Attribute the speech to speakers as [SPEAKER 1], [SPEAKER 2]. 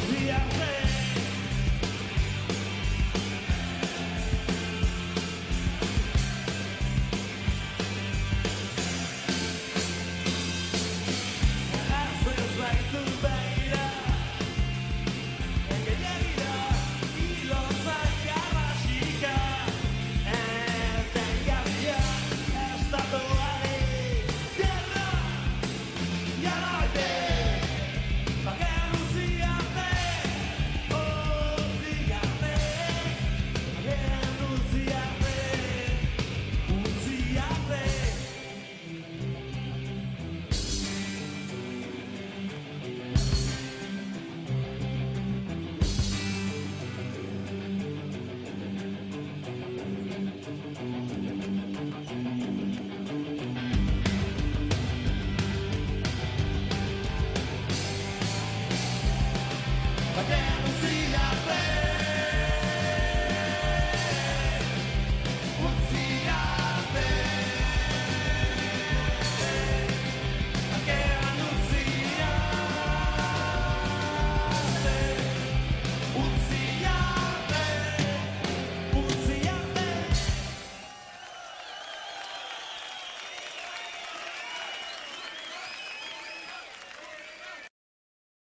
[SPEAKER 1] See, I